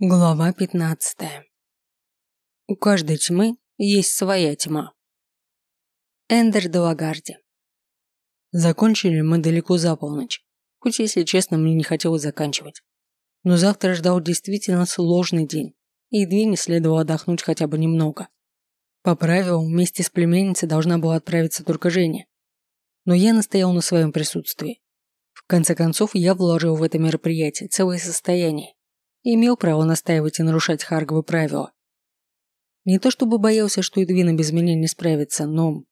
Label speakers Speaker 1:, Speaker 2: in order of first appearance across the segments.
Speaker 1: Глава 15. У каждой тьмы есть своя тьма. Эндер де Лагарди. Закончили мы далеко за полночь, хоть, если честно, мне не хотелось заканчивать. Но завтра ждал действительно сложный день, и Двине следовало отдохнуть хотя бы немного. По правилам, вместе с племенницей должна была отправиться только Женя. Но я настоял на своем присутствии. В конце концов, я вложил в это мероприятие целое состояние имел право настаивать и нарушать Харговы правила. Не то чтобы боялся, что Эдвина без меня не справится, но...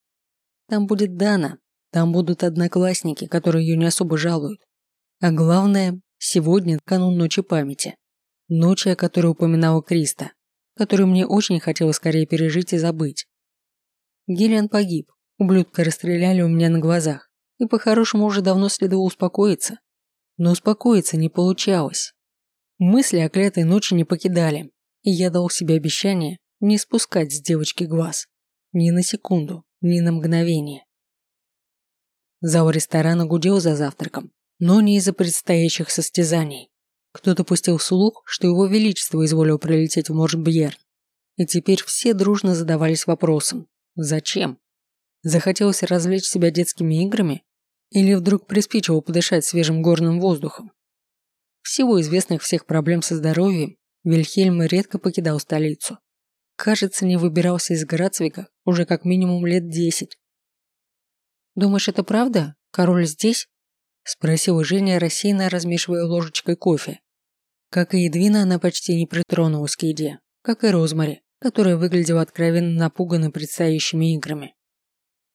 Speaker 1: Там будет Дана, там будут одноклассники, которые ее не особо жалуют. А главное, сегодня канун Ночи Памяти. Ночи, о которой упоминала Криста, которую мне очень хотелось скорее пережить и забыть. Гиллиан погиб, ублюдка расстреляли у меня на глазах, и по-хорошему уже давно следовало успокоиться. Но успокоиться не получалось. Мысли о клятой ночи не покидали, и я дал себе обещание не спускать с девочки глаз. Ни на секунду, ни на мгновение. Зал ресторана гудел за завтраком, но не из-за предстоящих состязаний. Кто-то пустил слух, что его величество изволил прилететь в Моржбьерн. И теперь все дружно задавались вопросом «Зачем?». Захотелось развлечь себя детскими играми? Или вдруг приспичило подышать свежим горным воздухом? В силу известных всех проблем со здоровьем, Вильхельм редко покидал столицу. Кажется, не выбирался из Грацвика уже как минимум лет десять. «Думаешь, это правда? Король здесь?» Спросила Женя, рассеянно размешивая ложечкой кофе. Как и Едвина, она почти не притронулась к еде, как и Розмари, которая выглядела откровенно напуганной предстоящими играми.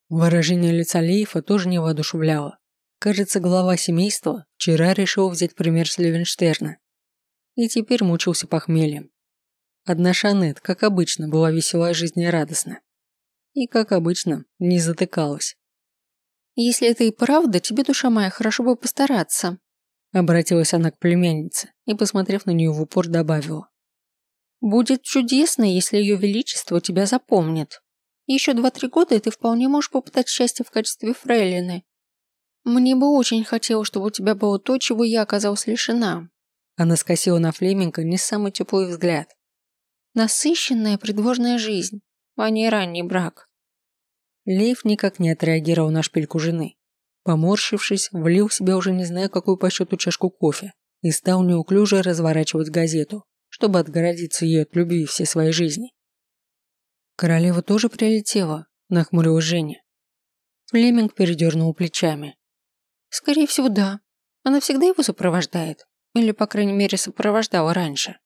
Speaker 1: Выражение лица Лейфа тоже не воодушевляло. Кажется, глава семейства вчера решил взять пример с Левенштерна. И теперь мучился похмельем. Одна Шанет, как обычно, была весела и жизнерадостна. И, как обычно, не затыкалась. «Если это и правда, тебе, душа моя, хорошо бы постараться», обратилась она к племяннице и, посмотрев на нее в упор, добавила. «Будет чудесно, если ее величество тебя запомнит. Еще два-три года, и ты вполне можешь попытать счастье в качестве фрейлины. «Мне бы очень хотелось, чтобы у тебя было то, чего я оказалась лишена». Она скосила на Флеминга не самый теплый взгляд. «Насыщенная придворная жизнь, а не ранний брак». Лейф никак не отреагировал на шпильку жены. Поморщившись, влил в себя уже не знаю какую по счету чашку кофе и стал неуклюже разворачивать газету, чтобы отгородиться ей от любви всей своей жизни. «Королева тоже прилетела», – нахмурилась Женя. Флеминг передернул плечами. Скорее всего, да. Она всегда его сопровождает. Или, по крайней мере, сопровождала раньше.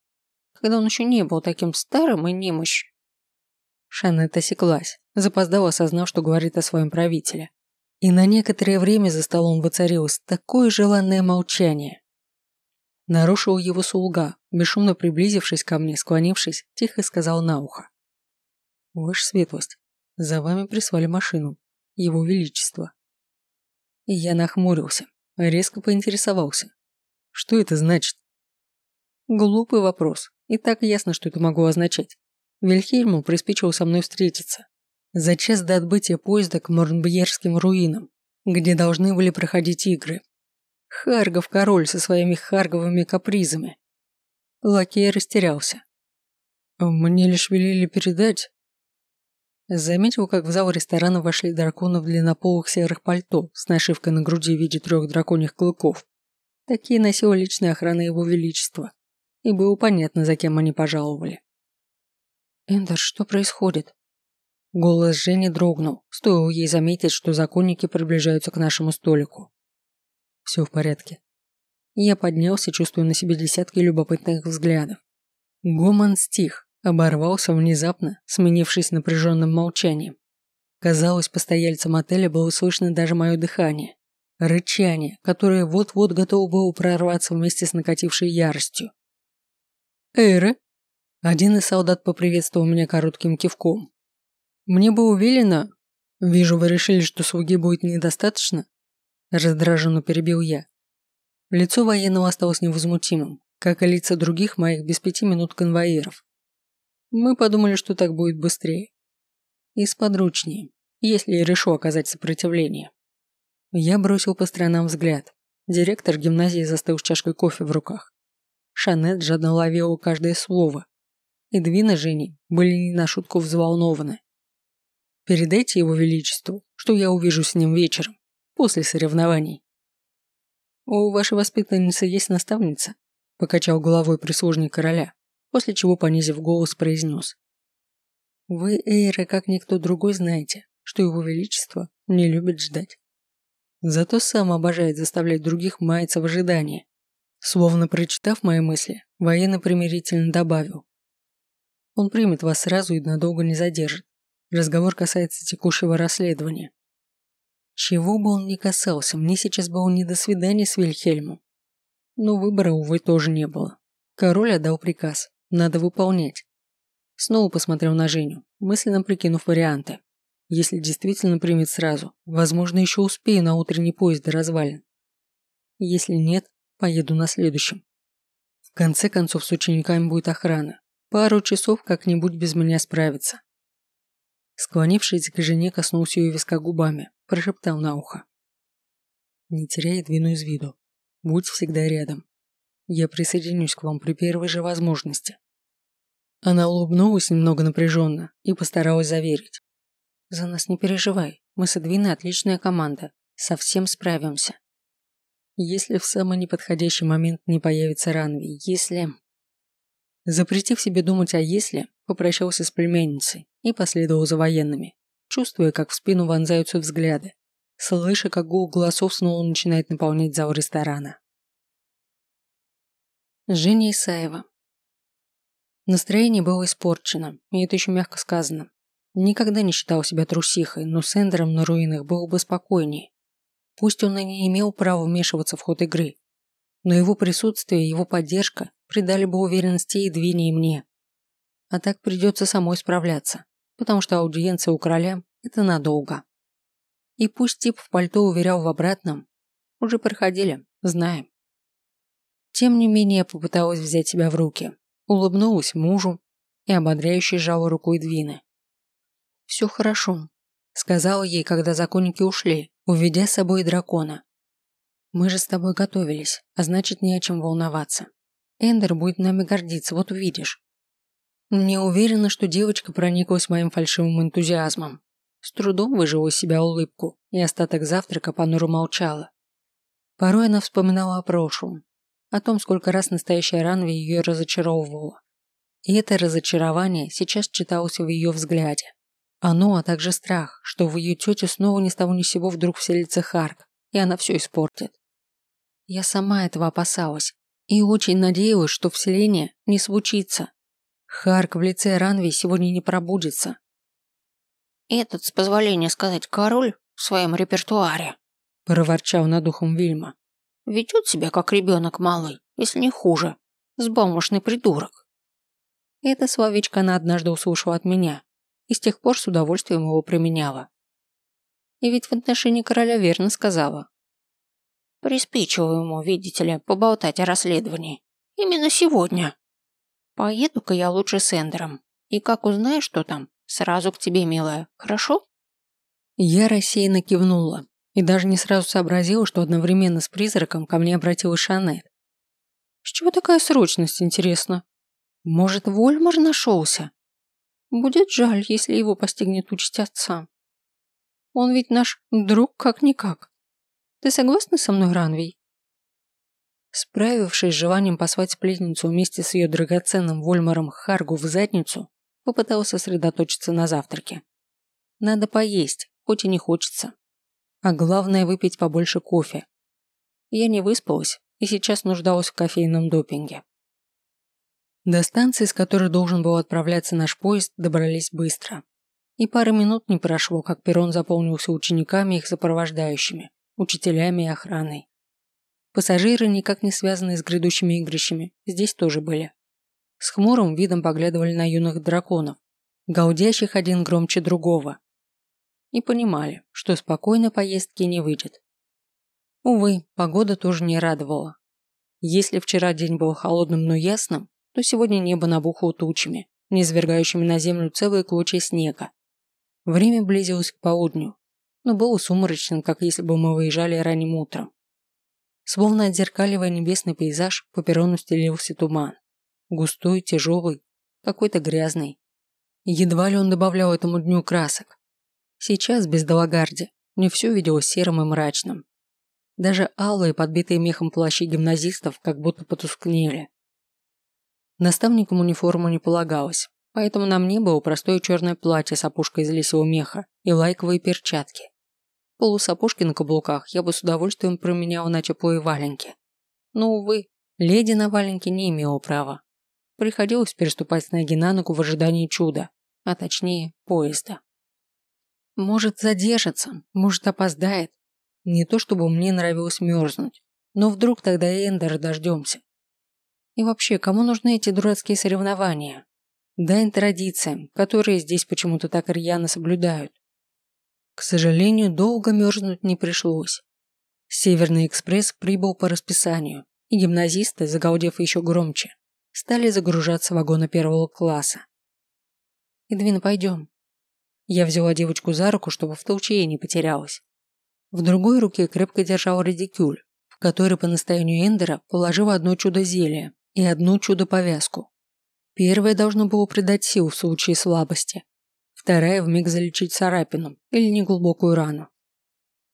Speaker 1: Когда он еще не был таким старым и немощь. Шанет осеклась, запоздала, осознав, что говорит о своем правителе. И на некоторое время за столом воцарилось такое желанное молчание. Нарушил его слуга, бесшумно приблизившись ко мне, склонившись, тихо сказал на ухо. «Ваша светлость, за вами прислали машину. Его Величество». Я нахмурился, резко поинтересовался. Что это значит? Глупый вопрос. И так ясно, что это могло означать. Вильхельму приспичило со мной встретиться. За час до отбытия поезда к Морнбьерским руинам, где должны были проходить игры. Харгов король со своими харговыми капризами. Лакей растерялся. Мне лишь велели передать, Заметил, как в зал ресторана вошли драконы в длиннополых серых пальто с нашивкой на груди в виде трех драконьих клыков. Такие носила личная охрана его величества. И было понятно, за кем они пожаловали. «Эндер, что происходит?» Голос Жени дрогнул, стоило ей заметить, что законники приближаются к нашему столику. «Все в порядке». Я поднялся, чувствуя на себе десятки любопытных взглядов. Гомон стих, оборвался внезапно, сменившись напряженным молчанием. Казалось, постояльцам отеля было слышно даже мое дыхание, рычание, которое вот-вот готово было прорваться вместе с накатившей яростью. «Эйре?» Один из солдат поприветствовал меня коротким кивком. «Мне было велено...» «Вижу, вы решили, что слуги будет недостаточно?» Раздраженно перебил я. Лицо военного осталось невозмутимым, как и лица других моих без пяти минут конвоиров. Мы подумали, что так будет быстрее. И сподручнее, если я решу оказать сопротивление. Я бросил по сторонам взгляд. Директор гимназии застыл с чашкой кофе в руках. Шанет жадно ловила каждое слово. И Двина Жени были не на шутку взволнованы. Передайте его величеству, что я увижу с ним вечером, после соревнований. У вашей воспитанницы есть наставница? Покачал головой прислужник короля, после чего, понизив голос, произнес. Вы, Эйра, как никто другой, знаете, что его величество не любит ждать. Зато сам обожает заставлять других маяться в ожидании. Словно прочитав мои мысли, военно-примирительно добавил. Он примет вас сразу и надолго не задержит. Разговор касается текущего расследования. Чего бы он ни касался, мне сейчас было не до свидания с Вильхельмом. Но выбора, увы, тоже не было. Король отдал приказ. Надо выполнять. Снова посмотрел на Женю, мысленно прикинув варианты. Если действительно примет сразу, возможно, еще успею на утренний поезд до развалин. Если нет, поеду на следующем. В конце концов, с учениками будет охрана. Пару часов как-нибудь без меня справится. Склонившись к жене, коснулся ее виска губами, прошептал на ухо. Не теряй Двину из виду. Будь всегда рядом. Я присоединюсь к вам при первой же возможности. Она улыбнулась немного напряженно и постаралась заверить. «За нас не переживай, мы с Эдвиной отличная команда, совсем справимся. Если в самый неподходящий момент не появится Ранви, если...» Запретив себе думать о «если», попрощался с племянницей и последовал за военными, чувствуя, как в спину вонзаются взгляды, слыша, как гул голосов снова начинает наполнять зал ресторана. Женя Исаева Настроение было испорчено, и это еще мягко сказано. Никогда не считал себя трусихой, но с Эндером на руинах было бы спокойнее. Пусть он и не имел права вмешиваться в ход игры, но его присутствие и его поддержка придали бы уверенности и Двине, и мне. А так придется самой справляться, потому что аудиенция у короля – это надолго. И пусть тип в пальто уверял в обратном, уже проходили, знаем. Тем не менее, попыталась взять себя в руки улыбнулась мужу и ободряюще сжала руку Эдвины. «Все хорошо», — сказала ей, когда законники ушли, уведя с собой дракона. «Мы же с тобой готовились, а значит, не о чем волноваться. Эндер будет нами гордиться, вот увидишь». Не уверена, что девочка прониклась моим фальшивым энтузиазмом. С трудом выжила себя улыбку, и остаток завтрака понуро молчала. Порой она вспоминала о прошлом, о том, сколько раз настоящая Ранви ее разочаровывала. И это разочарование сейчас читалось в ее взгляде. Оно, а также страх, что в ее тете снова ни с того ни с сего вдруг вселится Харк, и она все испортит. Я сама этого опасалась и очень надеялась, что вселение не случится. Харк в лице Ранви сегодня не пробудется.
Speaker 2: «Этот, с позволения сказать, король в своем репертуаре», проворчал над ухом Вильма. Ведет себя как ребенок малый, если не хуже. Сбалмошный придурок.
Speaker 1: Это словечко она однажды услышала от меня, и с тех пор с удовольствием его применяла. И ведь в отношении короля верно сказала.
Speaker 2: Приспичиваю ему, видите ли, поболтать о расследовании. Именно сегодня. Поеду-ка я лучше с Эндером. И как узнаю, что там, сразу к тебе, милая, хорошо?
Speaker 1: Я рассеянно кивнула, и даже не сразу сообразила, что одновременно с призраком ко мне обратилась Шанет. С чего такая срочность, интересно? Может, Вольмар нашелся? Будет жаль, если его постигнет участь отца. Он ведь наш друг как-никак. Ты согласна со мной, Ранвей? Справившись с желанием послать сплетницу вместе с ее драгоценным Вольмаром Харгу в задницу, попытался сосредоточиться на завтраке. Надо поесть, хоть и не хочется а главное выпить побольше кофе. Я не выспалась и сейчас нуждалась в кофейном допинге. До станции, с которой должен был отправляться наш поезд, добрались быстро. И пары минут не прошло, как перрон заполнился учениками и их сопровождающими, учителями и охраной. Пассажиры, никак не связанные с грядущими игрищами, здесь тоже были. С хмурым видом поглядывали на юных драконов, гаудящих один громче другого, и понимали, что спокойно поездки не выйдет. Увы, погода тоже не радовала. Если вчера день был холодным, но ясным, то сегодня небо набухло тучами, низвергающими на землю целые клочья снега. Время близилось к полудню, но было сумрачным, как если бы мы выезжали ранним утром. Словно отзеркаливая небесный пейзаж, по перрону стелился туман. Густой, тяжелый, какой-то грязный. Едва ли он добавлял этому дню красок. Сейчас, без Далагарди, мне все виделось серым и мрачным. Даже алые, подбитые мехом плащи гимназистов, как будто потускнели. Наставникам униформу не полагалось, поэтому на мне было простое черное платье с опушкой из лисьего меха и лайковые перчатки. Полусапожки на каблуках я бы с удовольствием променяла на теплые валенки. Но, увы, леди на валенке не имела права. Приходилось переступать с ноги на ногу в ожидании чуда, а точнее поезда. Может задержится, может опоздает. Не то чтобы мне нравилось мерзнуть, но вдруг тогда Эндера дождемся. И вообще, кому нужны эти дурацкие соревнования? Дань традициям, которые здесь почему-то так рьяно соблюдают. К сожалению, долго мерзнуть не пришлось. Северный экспресс прибыл по расписанию, и гимназисты, загалдев еще громче, стали загружаться в вагоны первого класса. «Эдвина, пойдем». Я взяла девочку за руку, чтобы в толчее не потерялась. В другой руке крепко держал редикюль, в который по настоянию Эндера положила одно чудо зелья и одну чудо-повязку. Первое должно было придать сил в случае слабости, вторая вмиг залечить царапину или неглубокую рану.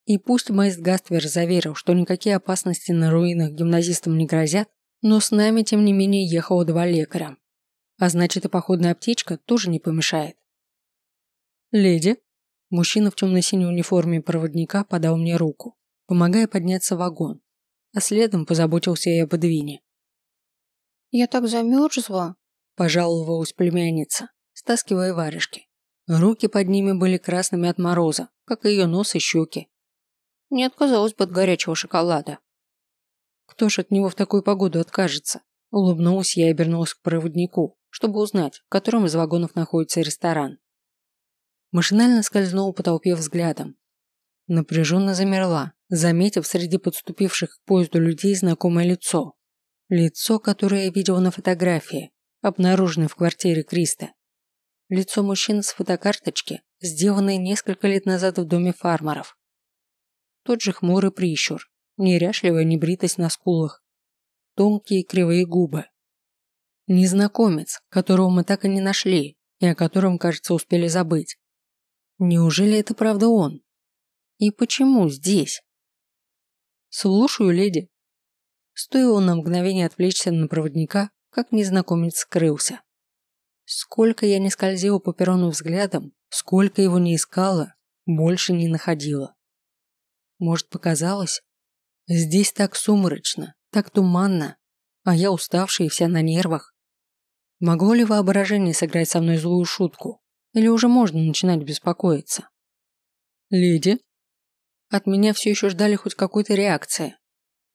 Speaker 1: И пусть Мэйст Гаствер заверил, что никакие опасности на руинах гимназистам не грозят, но с нами, тем не менее, ехало два лекаря. А значит, и походная аптечка тоже не помешает. «Леди?» Мужчина в темно-синей униформе проводника подал мне руку, помогая подняться в вагон, а следом позаботился и об Эдвине.
Speaker 2: «Я так замерзла», –
Speaker 1: пожаловалась племянница, стаскивая варежки. Руки под ними были красными от мороза, как и ее нос и щеки.
Speaker 2: Не отказалась бы от горячего шоколада.
Speaker 1: Кто ж от него в такую погоду откажется? Улыбнулась я и обернулась к проводнику, чтобы узнать, в котором из вагонов находится ресторан. Машинально скользнула по толпе взглядом. Напряженно замерла, заметив среди подступивших к поезду людей знакомое лицо. Лицо, которое я видела на фотографии, обнаруженной в квартире Криста. Лицо мужчины с фотокарточки, сделанной несколько лет назад в доме фармеров. Тот же хмурый прищур, неряшливая небритость на скулах, тонкие кривые губы. Незнакомец, которого мы так и не нашли и о котором, кажется, успели забыть. Неужели это правда он? И почему здесь? Слушаю, леди. Стоило на мгновение отвлечься на проводника, как незнакомец скрылся. Сколько я не скользила по перрону взглядом, сколько его не искала, больше не находила. Может, показалось? Здесь так сумрачно, так туманно, а я уставшая и вся на нервах. Могло ли воображение сыграть со мной злую шутку? Или уже можно начинать беспокоиться? Леди? От меня все еще ждали хоть какой-то реакции.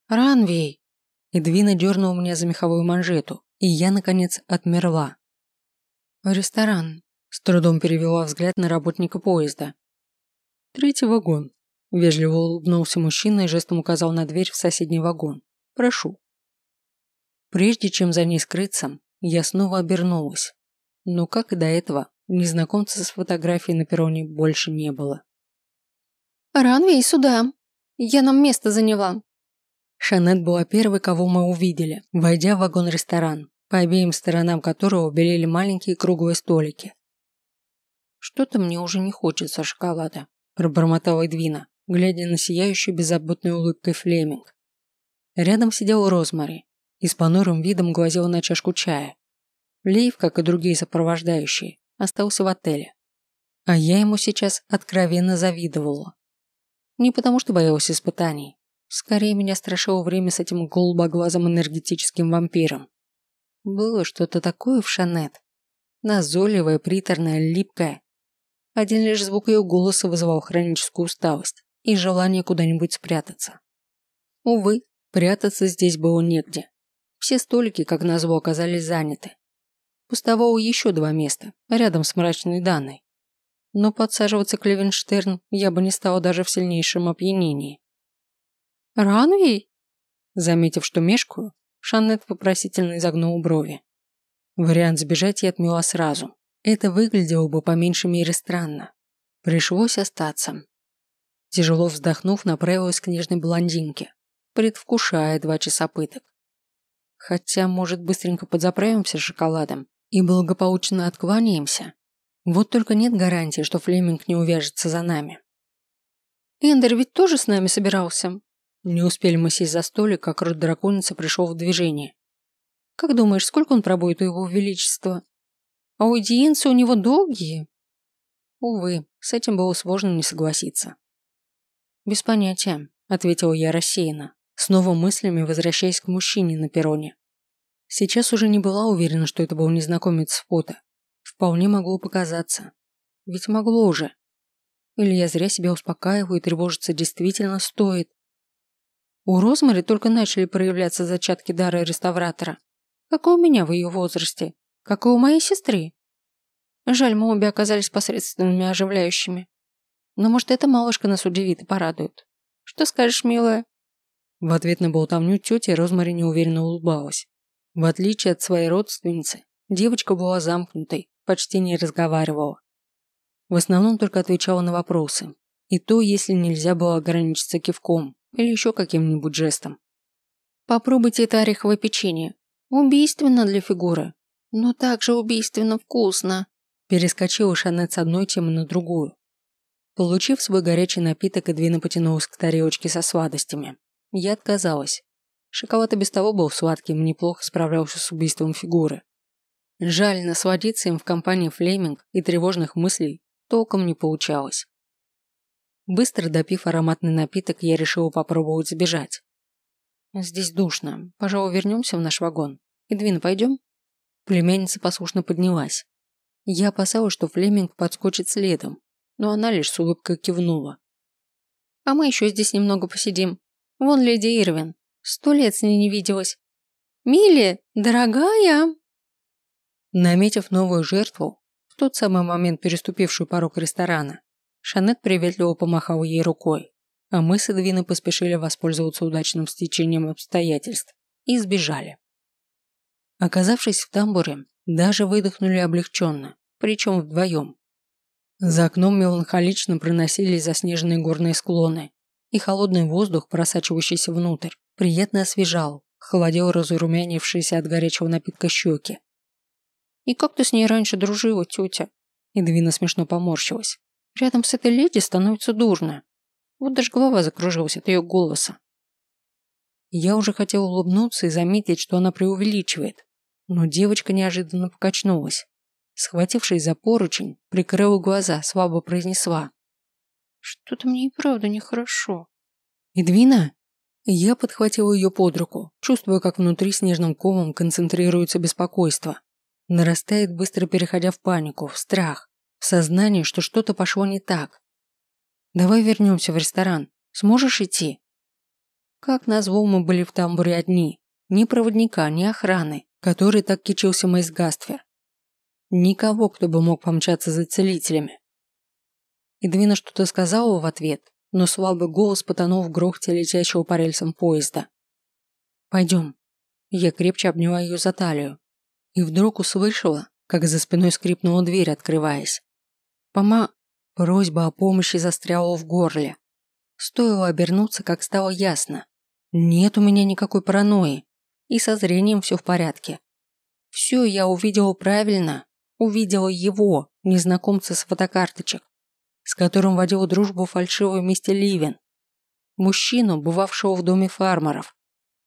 Speaker 1: Ранвей! Эдвина дернула меня за меховую манжету, и я, наконец, отмерла. «Ресторан», – с трудом перевела взгляд на работника поезда. «Третий вагон», – вежливо улыбнулся мужчина и жестом указал на дверь в соседний вагон. «Прошу». Прежде чем за ней скрыться, я снова обернулась. Но, как и до этого, незнакомца с фотографией на перроне больше не было.
Speaker 2: «Ранвей, сюда! Я нам место заняла!»
Speaker 1: Шанет была первой, кого мы увидели, войдя в вагон-ресторан по обеим сторонам которого белели маленькие круглые столики. «Что-то мне уже не хочется шоколада», – пробормотала Эдвина, глядя на сияющую беззаботной улыбкой Флеминг. Рядом сидел Розмари и с понурым видом глазел на чашку чая. Лейв, как и другие сопровождающие, остался в отеле. А я ему сейчас откровенно завидовала. Не потому, что боялась испытаний. Скорее, меня страшило время с этим голубоглазым энергетическим вампиром. Было что-то такое в Шанет. Назойливое, приторное, липкое. Один лишь звук ее голоса вызывал хроническую усталость и желание куда-нибудь спрятаться. Увы, прятаться здесь было негде. Все столики, как назло, оказались заняты. Пустовало еще два места, рядом с мрачной Даной. Но подсаживаться к Левенштерн я бы не стала даже в сильнейшем опьянении.
Speaker 2: «Ранвей?»
Speaker 1: Заметив, что мешкаю, Шаннет вопросительно изогнул брови. Вариант сбежать я отмела сразу. Это выглядело бы по меньшей мере странно. Пришлось остаться. Тяжело вздохнув, направилась к книжной блондинке. предвкушая два часа пыток. Хотя, может, быстренько подзаправимся шоколадом и благополучно откланяемся. Вот только нет гарантии, что Флеминг не увяжется за нами. Эндер ведь тоже с нами собирался. Не успели мы сесть за столик, как рот драконицы пришел в движение. Как думаешь, сколько он пробует у его величества? Аудиенции у него долгие. Увы, с этим было сложно не согласиться. Без понятия, ответила я рассеянно, снова мыслями возвращаясь к мужчине на перроне. Сейчас уже не была уверена, что это был незнакомец с фото. Вполне могло показаться. Ведь могло уже. Или я зря себя успокаиваю и тревожиться действительно стоит. У Розмари только начали проявляться зачатки дара реставратора. Как и у меня в ее возрасте. Как и у моей сестры. Жаль, мы обе оказались посредственными оживляющими. Но может эта малышка нас удивит и порадует. Что скажешь, милая? В ответ на болтовню тети Розмари неуверенно улыбалась. В отличие от своей родственницы, девочка была замкнутой, почти не разговаривала. В основном только отвечала на вопросы. И то, если нельзя было ограничиться кивком или еще каким-нибудь жестом. Попробуйте это ореховое печенье. Убийственно для фигуры. Но также убийственно вкусно. Перескочила Шанет с одной темы на другую. Получив свой горячий напиток, Эдвина потянулась к тарелочке со сладостями. Я отказалась. Шоколад и без того был сладким неплохо справлялся с убийством фигуры. Жаль, насладиться им в компании Флеминг и тревожных мыслей толком не получалось. Быстро допив ароматный напиток, я решила попробовать сбежать. Здесь душно. Пожалуй, вернемся в наш вагон. Эдвин, пойдем? Племянница послушно поднялась. Я опасалась, что Флеминг подскочит следом, но она лишь с улыбкой кивнула. А мы еще здесь немного посидим. Вон леди Ирвин. Сто лет с ней не виделась. Милли, дорогая! Наметив новую жертву, в тот самый момент переступившую порог ресторана, Шанет приветливо помахал ей рукой, а мы с Эдвиной поспешили воспользоваться удачным стечением обстоятельств и сбежали. Оказавшись в тамбуре, даже выдохнули облегченно, причем вдвоем. За окном меланхолично проносились заснеженные горные склоны, и холодный воздух, просачивающийся внутрь, приятно освежал, холодил разурумянившиеся от горячего напитка щеки. И как ты с ней раньше дружила, тетя?» Эдвина смешно поморщилась. «Рядом с этой леди становится дурно. Вот даже голова закружилась от ее голоса». Я уже хотел улыбнуться и заметить, что она преувеличивает, но девочка неожиданно покачнулась. Схватившись за поручень, прикрыла глаза, слабо произнесла. «Что-то мне и правда нехорошо». «Эдвина?» Я подхватил ее под руку, чувствуя, как внутри снежным комом концентрируется беспокойство. Нарастает, быстро переходя в панику, в страх, в сознание, что что-то пошло не так. «Давай вернемся в ресторан. Сможешь идти?» Как назло мы были в тамбуре одни. Ни проводника, ни охраны, который так кичился Мэйс Гаствер. Никого, кто бы мог помчаться за целителями. Эдвина что-то сказала в ответ, но слабый голос потонул в грохте летящего по рельсам поезда. «Пойдем». Я крепче обняла ее за талию, и вдруг услышала, как за спиной скрипнула дверь, открываясь. Пома... Просьба о помощи застряла в горле. Стоило обернуться, как стало ясно. Нет у меня никакой паранойи. И со зрением все в порядке. Все я увидела правильно. Увидела его, незнакомца с фотокарточек, с которым водила дружбу фальшивый мистер Ливен. Мужчину, бывавшего в доме фармеров.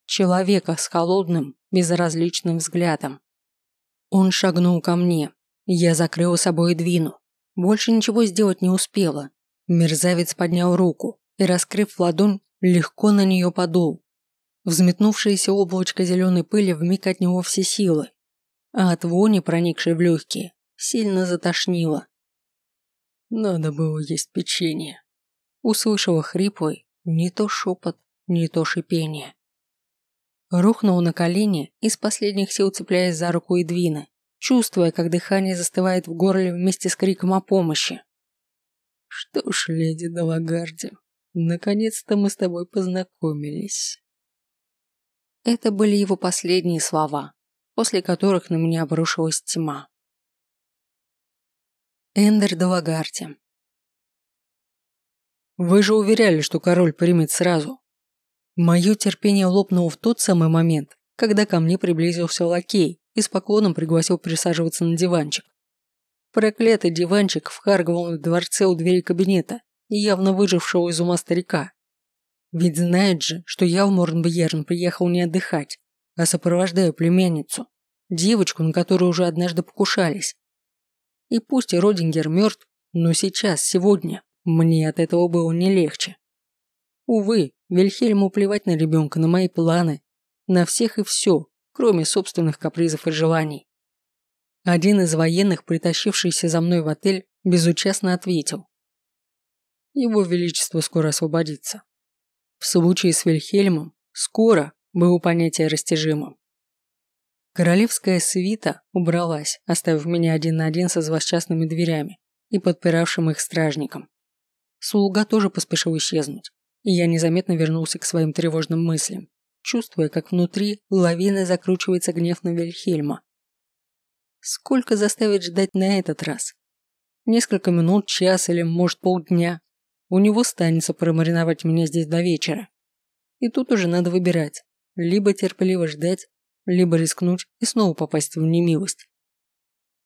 Speaker 1: Человека с холодным, безразличным взглядом. Он шагнул ко мне. Я закрыла собой двину. Больше ничего сделать не успела. Мерзавец поднял руку и, раскрыв ладонь, легко на нее подул. Взметнувшееся облачко зеленой пыли вмиг от него все силы, а от вони, проникшей в легкие, сильно затошнило. Надо было есть печенье. Услышала хриплый, не то шепот, не то шипение. Рухнул на колени, из последних сил цепляясь за руку Эдвина, чувствуя, как дыхание застывает в горле вместе с криком о помощи. «Что ж, леди Далагарди, наконец-то мы с тобой познакомились». Это были его последние слова, после которых на меня обрушилась тьма. Эндер Далагарди «Вы же уверяли, что король примет сразу», Мое терпение лопнуло в тот самый момент, когда ко мне приблизился лакей и с поклоном пригласил присаживаться на диванчик. Проклятый диванчик в дворце у двери кабинета, явно выжившего из ума старика. Ведь знает же, что я в Морнбьерн приехал не отдыхать, а сопровождаю племянницу, девочку, на которую уже однажды покушались. И пусть Родингер мертв, но сейчас, сегодня, мне от этого было не легче. Увы, Вильхельму плевать на ребенка, на мои планы, на всех и все, кроме собственных капризов и желаний. Один из военных, притащившийся за мной в отель, безучастно ответил. Его Величество скоро освободится. В случае с Вильхельмом «скоро» было понятие растяжимым. Королевская свита убралась, оставив меня один на один со злосчастными дверями и подпиравшим их стражником. Слуга тоже поспешил исчезнуть, и я незаметно вернулся к своим тревожным мыслям, чувствуя, как внутри лавиной закручивается гнев на Вильхельма. Сколько заставить ждать на этот раз? Несколько минут, час или, может, полдня. У него станется промариновать меня здесь до вечера. И тут уже надо выбирать. Либо терпеливо ждать, либо рискнуть и снова попасть в немилость.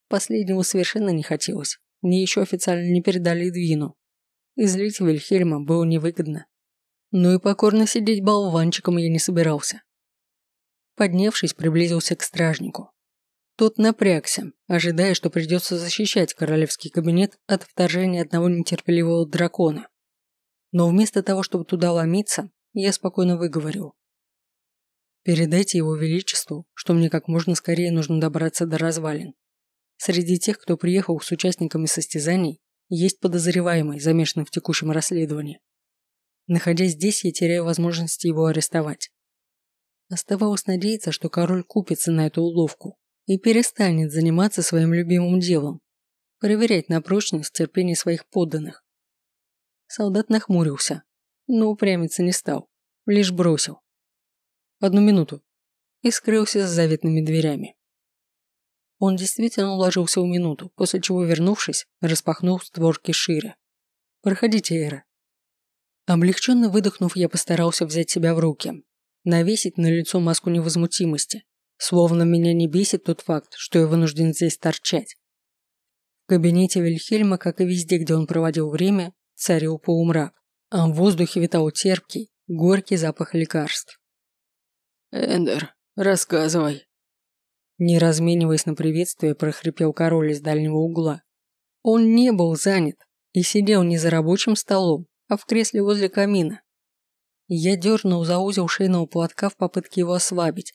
Speaker 1: Последнего совершенно не хотелось. Мне еще официально не передали Двину. И злить Вильхельма было невыгодно. Но и покорно сидеть болванчиком я не собирался. Поднявшись, приблизился к стражнику. Тот напрягся, ожидая, что придется защищать королевский кабинет от вторжения одного нетерпеливого дракона. Но вместо того, чтобы туда ломиться, я спокойно выговорил. Передайте его величеству, что мне как можно скорее нужно добраться до развалин. Среди тех, кто приехал с участниками состязаний, есть подозреваемый, замешанный в текущем расследовании. Находясь здесь, я теряю возможность его арестовать. Оставалось надеяться, что король купится на эту уловку и перестанет заниматься своим любимым делом – проверять на прочность терпение своих подданных. Солдат нахмурился, но упрямиться не стал, лишь бросил. Одну минуту. И скрылся с заветными дверями. Он действительно уложился в минуту, после чего, вернувшись, распахнул створки шире. «Проходите, Эра». Облегченно выдохнув, я постарался взять себя в руки, навесить на лицо маску невозмутимости, словно меня не бесит тот факт, что я вынужден здесь торчать. В кабинете Вильхельма, как и везде, где он проводил время, царил полумрак, а в воздухе витал терпкий, горький запах лекарств.
Speaker 3: «Эндер, рассказывай»,
Speaker 1: не размениваясь на приветствие, прохрипел король из дальнего угла. Он не был занят и сидел не за рабочим столом, а в кресле возле камина. Я дернул за узел шейного платка в попытке его ослабить.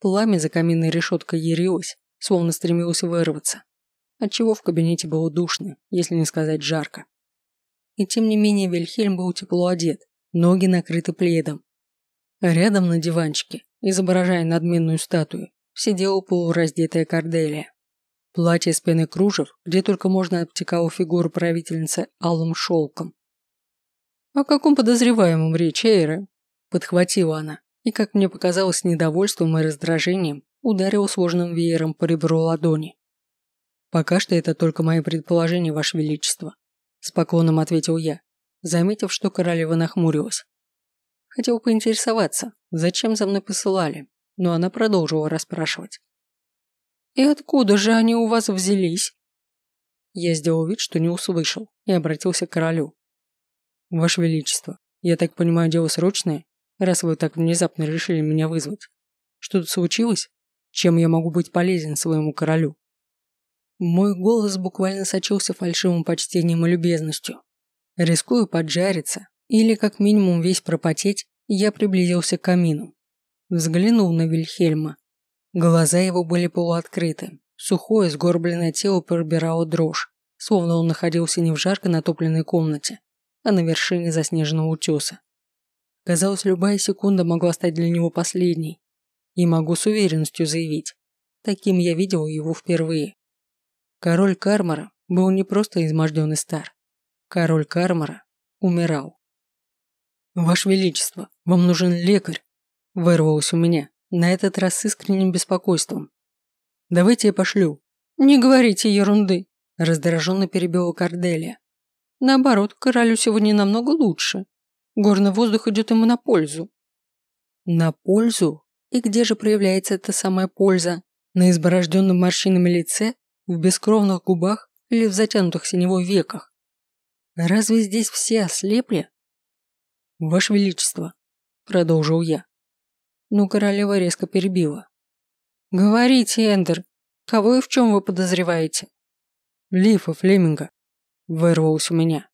Speaker 1: Пламя за каминной решеткой ярилось, словно стремилось вырваться, отчего в кабинете было душно, если не сказать жарко. И тем не менее Вильхельм был тепло одет, ноги накрыты пледом. Рядом на диванчике, изображая надменную статую, сидела полураздетая Корделия. Платье с пеной кружев, где только можно обтекала фигуру правительницы алым шелком. «О каком подозреваемом речь, Эйра?» Подхватила она, и, как мне показалось, недовольством и раздражением ударила сложным веером по ребру ладони. «Пока что это только мои предположения, Ваше Величество», с поклоном ответил я, заметив, что королева нахмурилась. Хотел поинтересоваться, зачем за мной посылали, но она продолжила расспрашивать. «И откуда же они у вас взялись?» Я сделал вид, что не услышал, и обратился к королю. «Ваше Величество, я так понимаю, дело срочное, раз вы так внезапно решили меня вызвать. Что-то случилось? Чем я могу быть полезен своему королю?» Мой голос буквально сочился фальшивым почтением и любезностью. Рискуя поджариться или как минимум весь пропотеть, я приблизился к камину Взглянул на Вильхельма. Глаза его были полуоткрыты. Сухое, сгорбленное тело пробирало дрожь, словно он находился не в жарко натопленной комнате, а на вершине заснеженного утеса. Казалось, любая секунда могла стать для него последней. И могу с уверенностью заявить, таким я видел его впервые. Король Кармара был не просто изможден и стар. Король Кармара умирал. «Ваше Величество, вам нужен лекарь!» Вырвалось у меня, на этот раз с искренним беспокойством. «Давайте я пошлю». «Не говорите ерунды», – раздраженно перебила Корделия. «Наоборот, королю сегодня намного лучше. Горный воздух идет ему на пользу. На пользу? И где же проявляется эта самая польза? На изборожденном морщинами лице? В бескровных губах или в затянутых синевой веках? Разве здесь все ослепли? Ваше Величество, продолжил я. Но королева резко перебила. Говорите, Эндер, кого и в чем вы подозреваете? Лифа Флеминга, вырвалось у меня.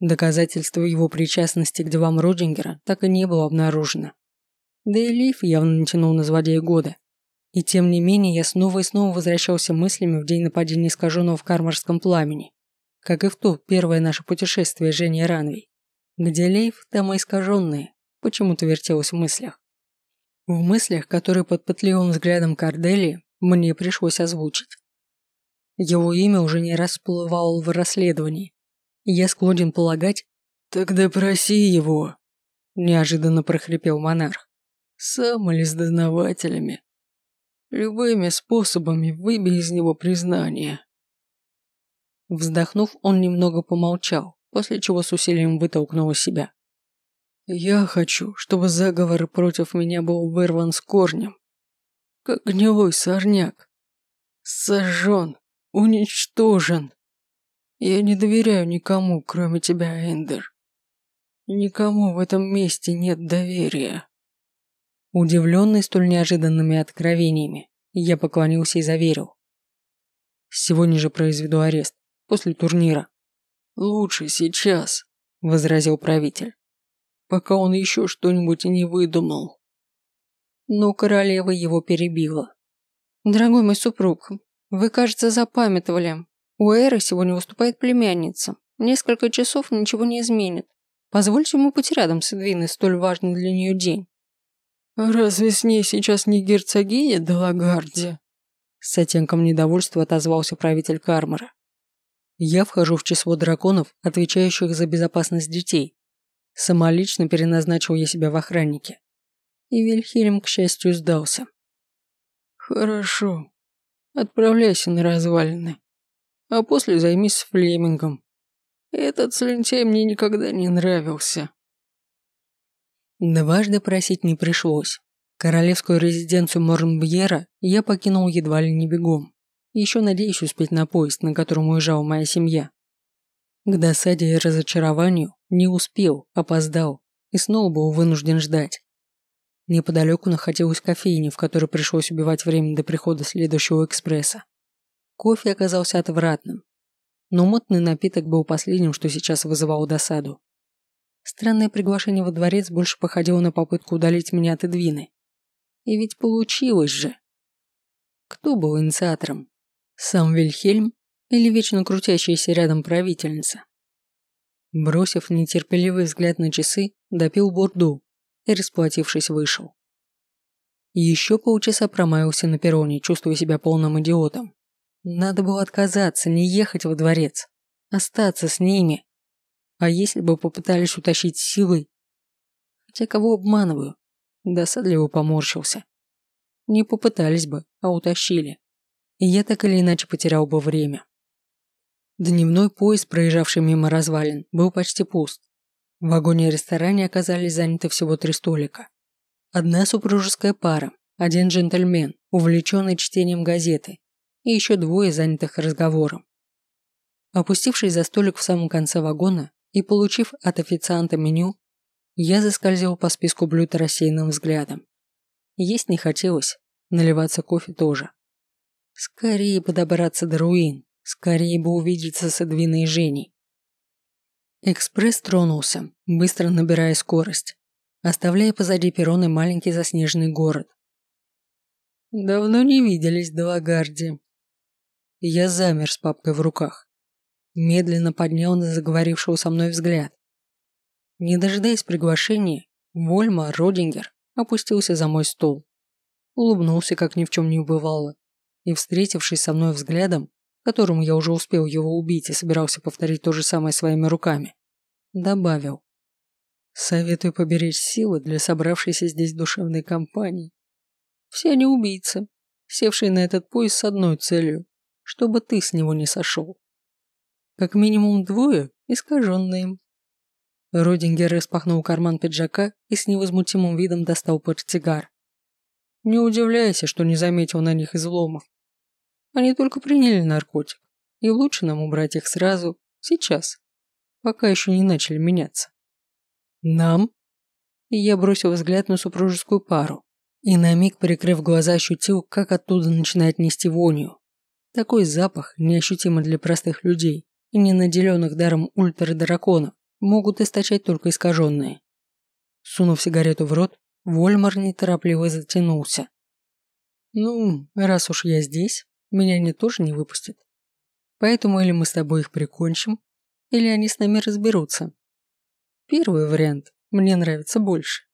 Speaker 1: Доказательства его причастности к делам Родингера так и не было обнаружено. Да и Лиф явно натянул на злодея года. И тем не менее я снова и снова возвращался мыслями в день нападения искаженного в Кармарском пламени, как и в то первое наше путешествие Жени Ранвей, где Лейф, там и искаженные, почему-то вертелось в мыслях. В мыслях, которые под пытливым взглядом Корделии мне пришлось озвучить. Его имя уже не раз всплывало в расследовании, я склонен полагать... «Тогда проси его», – неожиданно прохрипел монарх. «Сам или с дознавателями. Любыми способами выбей из него признание». Вздохнув, он немного помолчал, после чего с усилием вытолкнул из себя. «Я хочу, чтобы заговор против меня был вырван с корнем, как гнилой сорняк. Сожжен, уничтожен. Я не доверяю никому, кроме тебя, Эндер. Никому в этом месте нет доверия». Удивленный столь неожиданными откровениями, я поклонился и заверил. «Сегодня же произведу арест, после турнира». «Лучше сейчас», – возразил правитель, «пока он еще что-нибудь не выдумал». Но королева его перебила. «Дорогой мой супруг, вы, кажется, запамятовали. У Эры сегодня выступает племянница. Несколько часов ничего не изменит. Позвольте ему быть рядом с Эдвиной столь важный для нее день. «Разве с ней сейчас не герцогиня Делагарди?» С оттенком недовольства отозвался правитель Кармара. «Я вхожу в число драконов, отвечающих за безопасность детей. Самолично переназначил я себя в охраннике. И Вильхельм, к счастью, сдался. «Хорошо. Отправляйся на развалины. А после займись Флемингом. Этот слентяй мне никогда не нравился». Дважды просить не пришлось. Королевскую резиденцию Морнбьера я покинул едва ли не бегом. Еще надеюсь успеть на поезд, на котором уезжала моя семья. К досаде и разочарованию не успел, опоздал и снова был вынужден ждать. Неподалеку находилась кофейня, в которой пришлось убивать время до прихода следующего экспресса. Кофе оказался отвратным, но мутный напиток был последним, что сейчас вызывало досаду. Странное приглашение во дворец больше походило на попытку удалить меня от Эдвины. И ведь получилось же. Кто был инициатором? Сам Вильхельм или вечно крутящаяся рядом правительница? Бросив нетерпеливый взгляд на часы, допил бурду и, расплатившись, вышел. Еще полчаса промаялся на перроне, чувствуя себя полным идиотом. Надо было отказаться, не ехать во дворец, остаться с ними, а если бы попытались утащить силой? Хотя кого обманываю? Досадливо поморщился. Не попытались бы, а утащили. И я так или иначе потерял бы время. Дневной поезд, проезжавший мимо развалин, был почти пуст. В вагоне-ресторане оказались заняты всего три столика. Одна супружеская пара, один джентльмен, увлеченный чтением газеты, и еще двое занятых разговором. Опустившись за столик в самом конце вагона, и, получив от официанта меню, я заскользил по списку блюд рассеянным взглядом. Есть не хотелось, наливаться кофе тоже. Скорее бы добраться до руин, скорее бы увидеться с Эдвиной и Женей. Экспресс тронулся, быстро набирая скорость, оставляя позади перроны маленький заснеженный город. «Давно не виделись, Далагарди». Я замер с папкой в руках медленно поднял на заговорившего со мной взгляд. Не дожидаясь приглашения, Вольма Родингер опустился за мой стол, улыбнулся, как ни в чем не бывало, и, встретившись со мной взглядом, которым я уже успел его убить и собирался повторить то же самое своими руками, добавил. «Советую поберечь силы для собравшейся здесь душевной компании. Все они убийцы, севшие на этот поезд с одной целью, чтобы ты с него не сошел. Как минимум двое искаженные. Родингер распахнул карман пиджака и с невозмутимым видом достал портсигар. Не удивляйся, что не заметил на них изломов. Они только приняли наркотик, и лучше нам убрать их сразу, сейчас, пока еще не начали меняться. Нам? И я бросил взгляд на супружескую пару, и на миг, прикрыв глаза, ощутил, как оттуда начинает нести вонью. Такой запах неощутимый для простых людей и не наделенных даром ультрадраконов могут источать только искаженные. Сунув сигарету в рот, Вольмар неторопливо затянулся. «Ну, раз уж я здесь, меня они тоже не выпустят. Поэтому или мы с тобой их прикончим, или они с нами разберутся. Первый вариант мне нравится больше.